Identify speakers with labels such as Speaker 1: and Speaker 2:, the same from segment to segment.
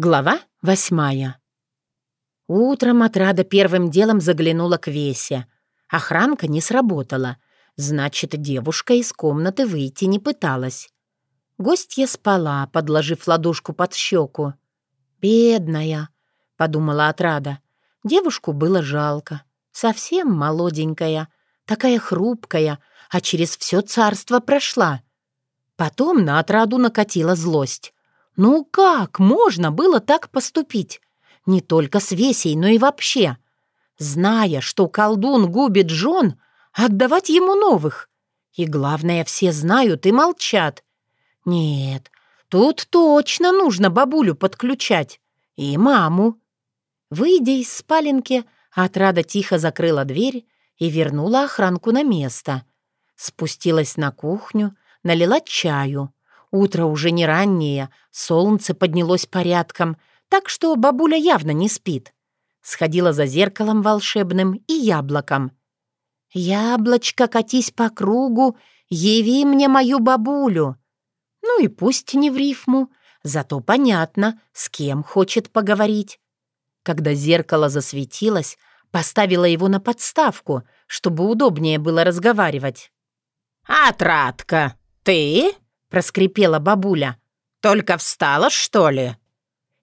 Speaker 1: Глава восьмая. Утром отрада первым делом заглянула к Весе. Охранка не сработала. Значит, девушка из комнаты выйти не пыталась. Гостья спала, подложив ладошку под щеку. «Бедная», — подумала отрада. Девушку было жалко. Совсем молоденькая, такая хрупкая, а через все царство прошла. Потом на отраду накатила злость. Ну как можно было так поступить? Не только с Весей, но и вообще. Зная, что колдун губит жен, отдавать ему новых. И главное, все знают и молчат. Нет, тут точно нужно бабулю подключать. И маму. Выйдя из спаленки, отрада тихо закрыла дверь и вернула охранку на место. Спустилась на кухню, налила чаю — Утро уже не раннее, солнце поднялось порядком, так что бабуля явно не спит. Сходила за зеркалом волшебным и яблоком. «Яблочко, катись по кругу, яви мне мою бабулю». Ну и пусть не в рифму, зато понятно, с кем хочет поговорить. Когда зеркало засветилось, поставила его на подставку, чтобы удобнее было разговаривать.
Speaker 2: «Отрадка, ты?» — проскрипела бабуля. «Только встала, что ли?»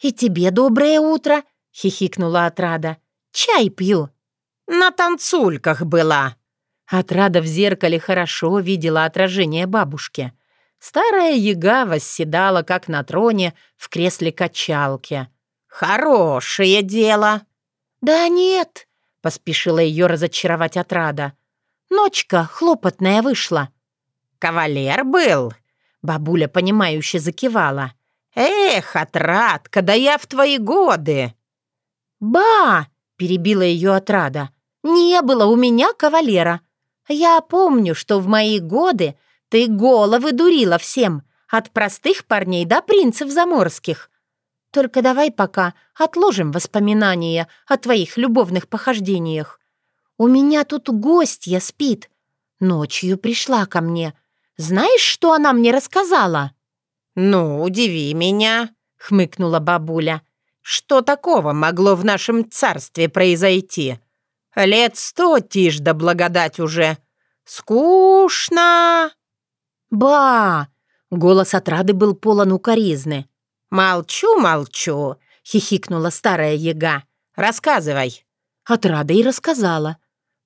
Speaker 1: «И тебе доброе утро!» — хихикнула Отрада. «Чай пью».
Speaker 2: «На танцульках была».
Speaker 1: Отрада в зеркале хорошо видела отражение бабушки. Старая яга восседала, как на троне, в кресле качалки.
Speaker 2: «Хорошее дело!»
Speaker 1: «Да нет!» — поспешила ее разочаровать Отрада. «Ночка хлопотная вышла».
Speaker 2: «Кавалер был?»
Speaker 1: Бабуля, понимающе закивала.
Speaker 2: «Эх, отрадка, да я в твои годы!»
Speaker 1: «Ба!» — перебила ее отрада. «Не было у меня кавалера. Я помню, что в мои годы ты головы дурила всем, от простых парней до принцев заморских. Только давай пока отложим воспоминания о твоих любовных похождениях. У меня тут гостья спит. Ночью пришла ко мне, знаешь, что она мне рассказала?»
Speaker 2: «Ну, удиви меня», — хмыкнула бабуля. «Что такого могло в нашем царстве произойти? Лет сто тишь да благодать уже. Скучно!»
Speaker 1: «Ба!» — голос отрады был полон укоризны.
Speaker 2: «Молчу, молчу!» — хихикнула старая яга. «Рассказывай!»
Speaker 1: Отрада и рассказала.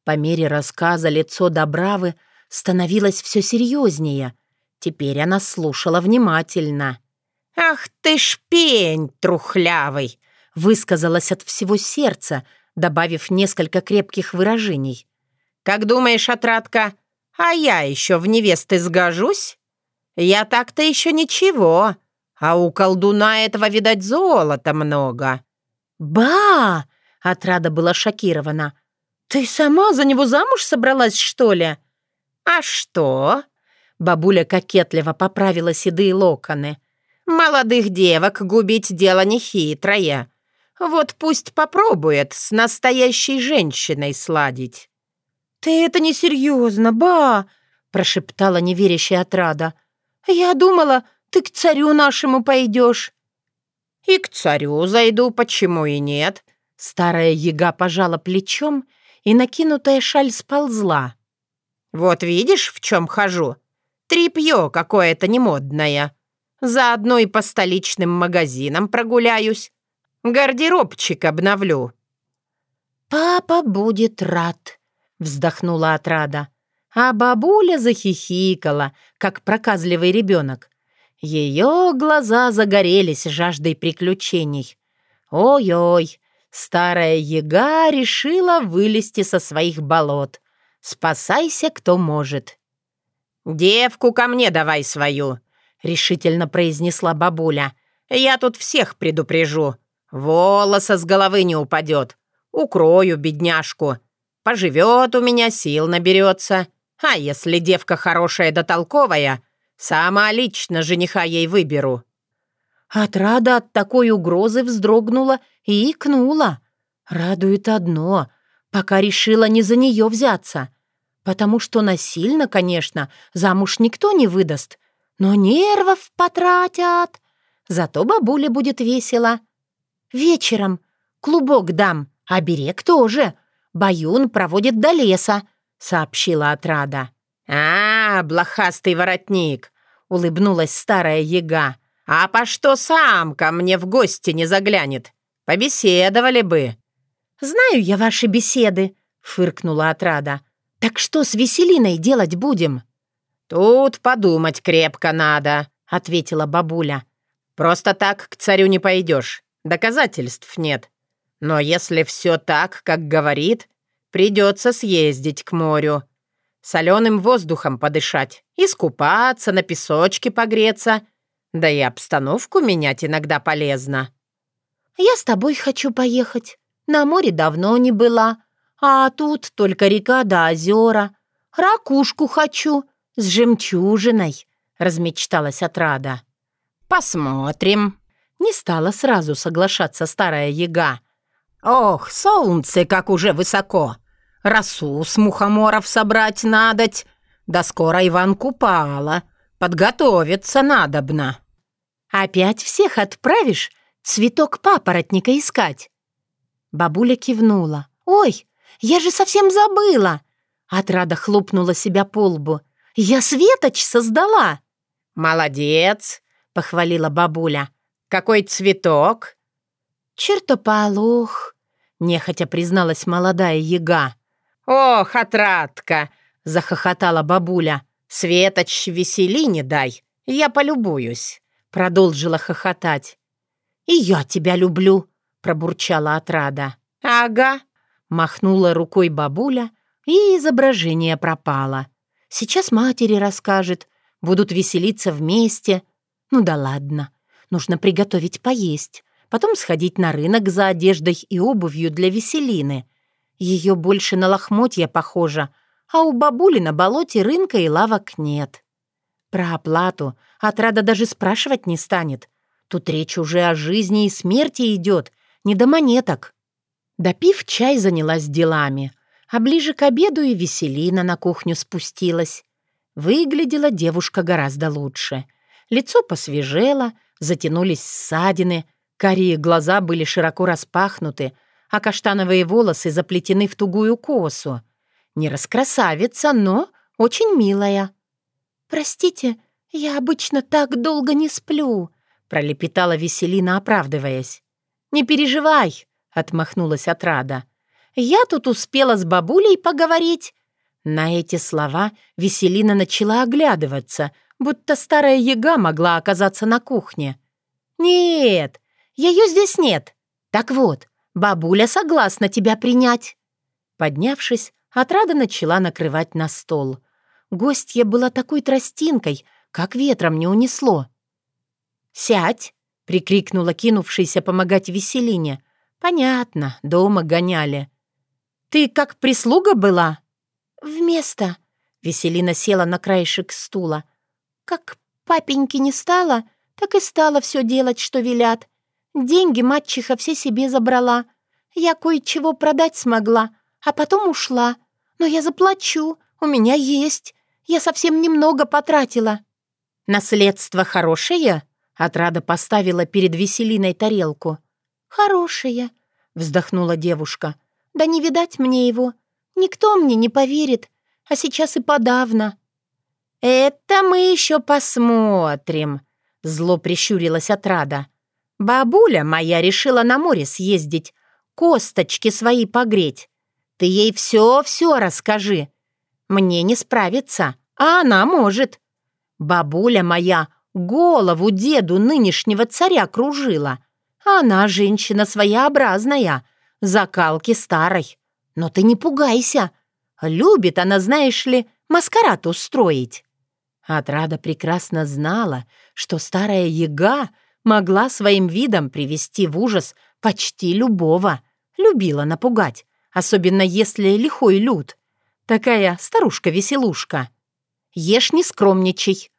Speaker 1: По мере рассказа лицо Добравы становилось все серьезнее. Теперь она слушала внимательно.
Speaker 2: «Ах ты ж пень трухлявый!»
Speaker 1: высказалась от всего сердца, добавив несколько крепких выражений.
Speaker 2: «Как думаешь, отрадка, а я еще в невесты сгожусь? Я так-то еще ничего, а у колдуна этого, видать, золота много».
Speaker 1: «Ба!» — отрада была шокирована. «Ты сама за него замуж собралась, что ли?»
Speaker 2: «А что?»
Speaker 1: Бабуля кокетливо поправила седые локоны.
Speaker 2: «Молодых девок губить дело нехитрое. Вот пусть попробует с настоящей женщиной сладить».
Speaker 1: «Ты это несерьезно, ба!» прошептала неверящая отрада. «Я думала, ты к царю нашему пойдешь».
Speaker 2: «И к царю зайду, почему и нет?»
Speaker 1: Старая яга пожала плечом, и накинутая шаль сползла.
Speaker 2: Вот видишь, в чем хожу? Трипье какое-то немодное. Заодно и по столичным магазинам прогуляюсь. Гардеробчик обновлю».
Speaker 1: «Папа будет рад», — вздохнула отрада. А бабуля захихикала, как проказливый ребенок. Ее глаза загорелись жаждой приключений. Ой-ой, старая яга решила вылезти со своих болот — Спасайся, кто может».
Speaker 2: «Девку ко мне давай свою», — решительно произнесла бабуля. «Я тут всех предупрежу. Волоса с головы не упадет. Укрою бедняжку. Поживет у меня, сил наберется. А если девка хорошая да толковая, сама лично жениха ей выберу».
Speaker 1: Отрада от такой угрозы вздрогнула и икнула. Радует одно, пока решила не за нее взяться. Потому что насильно, конечно, замуж никто не выдаст, но нервов потратят. Зато бабуле будет весело. вечером. Клубок дам, а берег тоже. Баюн проводит до леса», — сообщила отрада.
Speaker 2: «А, блохастый воротник!» — улыбнулась старая яга. «А по что сам ко мне в гости не заглянет? Побеседовали бы».
Speaker 1: «Знаю я ваши беседы», — фыркнула отрада. «Так что с Веселиной делать будем?»
Speaker 2: «Тут подумать крепко надо», — ответила бабуля. «Просто так к царю не пойдешь. Доказательств нет. Но если все так, как говорит, придется съездить к морю соленым воздухом подышать, искупаться, на песочке погреться. Да и обстановку менять иногда полезно.
Speaker 1: «Я с тобой хочу поехать. На море давно не была, а тут только река да озера. Ракушку хочу с жемчужиной», — размечталась отрада.
Speaker 2: «Посмотрим».
Speaker 1: Не стала сразу соглашаться старая яга.
Speaker 2: «Ох, солнце, как уже высоко! Росу с мухоморов собрать надоть. Да скоро Иван Купала. Подготовиться надобно».
Speaker 1: «Опять всех отправишь цветок папоротника искать?» Бабуля кивнула. «Ой, я же совсем забыла!» Отрада хлопнула себя по лбу. «Я светоч создала!»
Speaker 2: «Молодец!» — похвалила бабуля. «Какой цветок?»
Speaker 1: «Чертополох!» — нехотя призналась молодая яга.
Speaker 2: «Ох, отрадка!» — захохотала бабуля. «Светоч, весели не дай, я полюбуюсь», — продолжила хохотать.
Speaker 1: «И я тебя люблю», — пробурчала отрада.
Speaker 2: «Ага», —
Speaker 1: махнула рукой бабуля, и изображение пропало. «Сейчас матери расскажет, будут веселиться вместе. Ну да ладно, нужно приготовить поесть, потом сходить на рынок за одеждой и обувью для Веселины — ее больше на лохмотья похоже, а у бабули на болоте рынка и лавок нет. Про оплату отрада даже спрашивать не станет. Тут речь уже о жизни и смерти идет, не до монеток. Допив чай, занялась делами, а ближе к обеду и Веселина на кухню спустилась. Выглядела девушка гораздо лучше. Лицо посвежело, затянулись ссадины, карие глаза были широко распахнуты, а каштановые волосы заплетены в тугую косу. Не раскрасавица, но очень милая. «Простите, я обычно так долго не сплю», — пролепетала Веселина, оправдываясь. «Не переживай», — отмахнулась отрада. «Я тут успела с бабулей поговорить». На эти слова Веселина начала оглядываться, будто старая яга могла оказаться на кухне. «Нет, ее здесь нет. Так вот, Бабуля согласна тебя принять». Поднявшись, отрада начала накрывать на стол. Гостья была такой тростинкой, как ветром не унесло. «Сядь!» — прикрикнула кинувшаяся помогать Веселине. «Понятно, дома гоняли». «Ты как прислуга была?» «Вместо...» — Веселина села на краешек стула. «Как папеньки не стало, так и стала все делать, что велят. Деньги мачеха все себе забрала. Я кое-чего продать смогла, а потом ушла. Но я заплачу, у меня есть. Я совсем немного потратила». «Наследство хорошее?» Отрада поставила перед Веселиной тарелку. «Хорошее», — вздохнула девушка. «Да не видать мне его. Никто мне не поверит, а сейчас и подавно». «Это мы еще посмотрим», — зло прищурилась Отрада. Бабуля моя решила на море съездить, косточки свои погреть. Ты ей все-все расскажи. Мне не справиться, а она может. Бабуля моя голову деду нынешнего царя кружила. Она женщина своеобразная, закалки старой. Но ты не пугайся. Любит она, знаешь ли, маскарад устроить. Отрада прекрасно знала, что старая яга — могла своим видом привести в ужас почти любого. Любила напугать, особенно если лихой люд. Такая старушка-веселушка. Ешь не скромничай.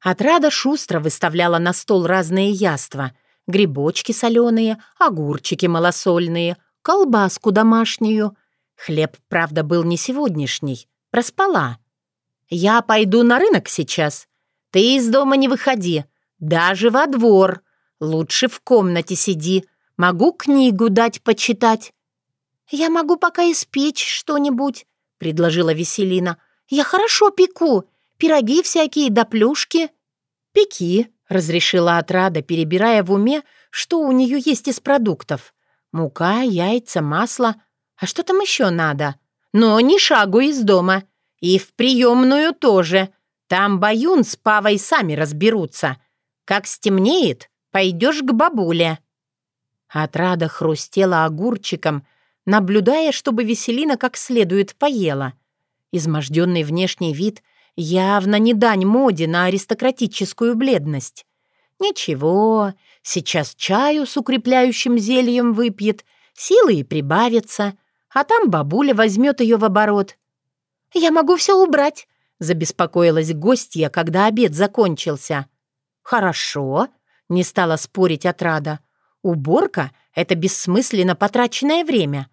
Speaker 1: Отрада шустро выставляла на стол разные яства. Грибочки соленые, огурчики малосольные, колбаску домашнюю. Хлеб, правда, был не сегодняшний. Проспала. «Я пойду на рынок сейчас. Ты из дома не выходи. Даже во двор. Лучше в комнате сиди. Могу книгу дать почитать». «Я могу пока испечь что-нибудь», — предложила Веселина. «Я хорошо пеку. Пироги всякие да плюшки». «Пеки», — разрешила отрада, перебирая в уме, что у нее есть из продуктов. Мука, яйца, масло. А что там еще надо? Но ни шагу из дома. И в приемную тоже. Там Баюн с Павой сами разберутся. Как стемнеет, пойдешь к бабуле». Отрада хрустела огурчиком, наблюдая, чтобы Веселина как следует поела. Изможденный внешний вид явно не дань моде на аристократическую бледность. Ничего, сейчас чаю с укрепляющим зельем выпьет, силы и прибавятся, а там бабуля возьмет ее в оборот. «Я могу все убрать», — забеспокоилась гостья, когда обед закончился. «Хорошо», — не стала спорить отрада. «Уборка — это бессмысленно потраченное время.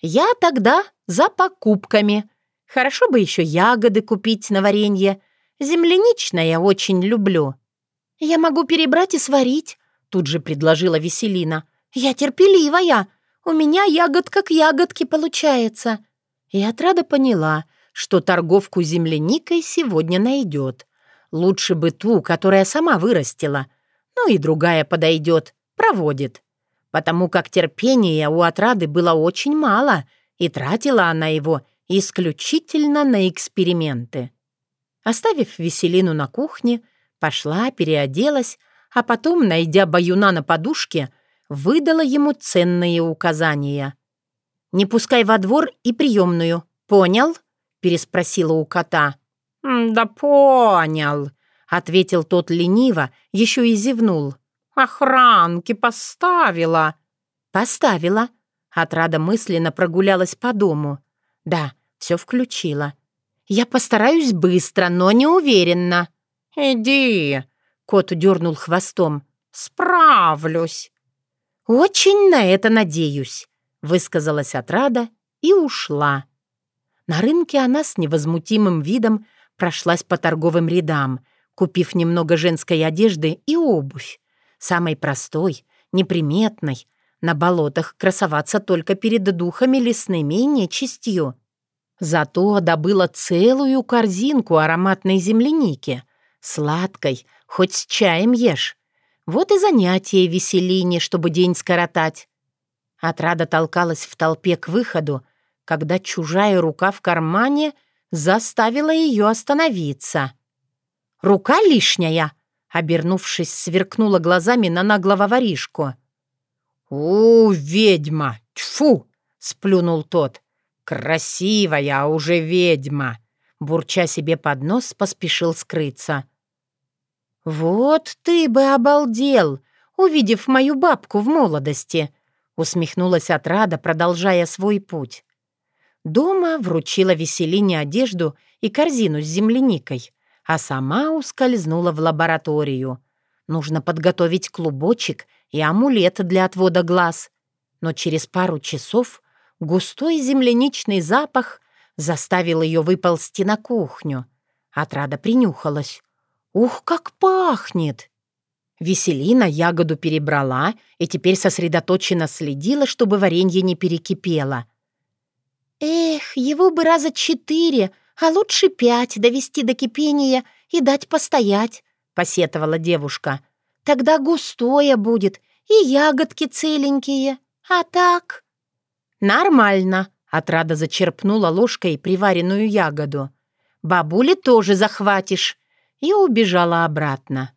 Speaker 1: Я тогда за покупками. Хорошо бы еще ягоды купить на варенье. Земляничное очень люблю». «Я могу перебрать и сварить», — тут же предложила Веселина. «Я терпеливая. У меня ягод как ягодки получается». И отрада поняла, что торговку земляникой сегодня найдет. Лучше бы ту, которая сама вырастила. Ну и другая подойдет, проводит. Потому как терпения у отрады было очень мало, и тратила она его исключительно на эксперименты. Оставив Веселину на кухне, пошла, переоделась, а потом, найдя баюна на подушке, выдала ему ценные указания. «Не пускай во двор и приемную, понял?» — переспросила у кота.
Speaker 2: «Да понял», — ответил тот лениво, еще и зевнул. «Охранки поставила».
Speaker 1: «Поставила». Отрада мысленно прогулялась по дому. «Да, все включила. Я постараюсь быстро, но не уверенно».
Speaker 2: «Иди», —
Speaker 1: кот дернул хвостом.
Speaker 2: «Справлюсь».
Speaker 1: «Очень на это надеюсь», — высказалась отрада и ушла. На рынке она с невозмутимым видом прошлась по торговым рядам, купив немного женской одежды и обувь. Самой простой, неприметной, на болотах красоваться только перед духами лесными и нечистью. Зато добыла целую корзинку ароматной земляники, сладкой, хоть с чаем ешь. Вот и занятие веселине, чтобы день скоротать. Отрада толкалась в толпе к выходу, когда чужая рука в кармане заставила ее остановиться. «Рука лишняя!» — обернувшись, сверкнула глазами на наглого воришку.
Speaker 2: «У, ведьма! Тьфу!» — сплюнул тот. «Красивая уже ведьма!» Бурча себе под нос, поспешил скрыться.
Speaker 1: «Вот ты бы обалдел, увидев мою бабку в молодости!» усмехнулась отрада, продолжая свой путь. Дома вручила Веселине одежду и корзину с земляникой, а сама ускользнула в лабораторию. Нужно подготовить клубочек и амулет для отвода глаз. Но через пару часов густой земляничный запах заставил ее выползти на кухню. Отрада принюхалась. «Ух, как пахнет!» Веселина ягоду перебрала и теперь сосредоточенно следила, чтобы варенье не перекипело — «Эх, его бы раза четыре, а лучше пять довести до кипения и дать постоять», — посетовала девушка. «Тогда густое будет и ягодки целенькие. А так...» «Нормально», — отрада зачерпнула ложкой приваренную ягоду. «Бабуле тоже захватишь». И убежала обратно.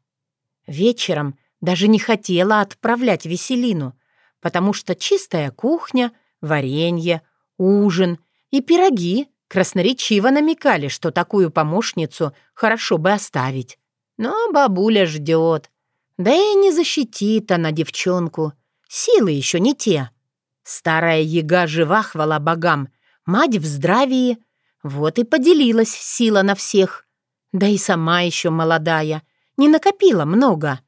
Speaker 1: Вечером даже не хотела отправлять Веселину, потому что чистая кухня, варенье, ужин и пироги красноречиво намекали, что такую помощницу хорошо бы оставить. Но бабуля ждет. Да и не защитит она девчонку. Силы еще не те. Старая яга жива, хвала богам. Мать в здравии. Вот и поделилась сила на всех. Да и сама еще молодая. Не накопила много.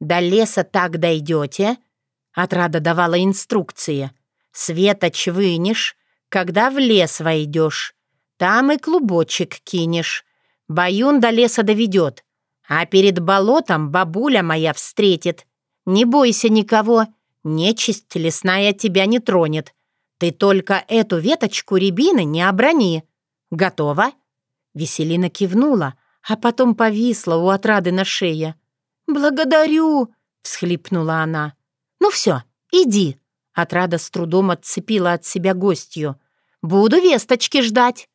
Speaker 1: До леса так дойдете. Отрада давала инструкции. Светоч вынешь, когда в лес войдешь. Там и клубочек кинешь. Баюн до леса доведет. А перед болотом бабуля моя встретит. Не бойся никого, Нечисть лесная тебя не тронет. Ты только эту веточку рябины не оброни. Готова?» Веселина кивнула, а потом повисла у отрады на шее. «Благодарю!» — всхлипнула она. «Ну все, иди!» Отрада с трудом отцепила от себя гостью. «Буду весточки ждать!»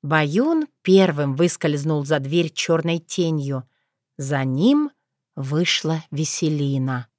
Speaker 1: Баюн первым выскользнул за дверь черной тенью. За ним вышла Веселина.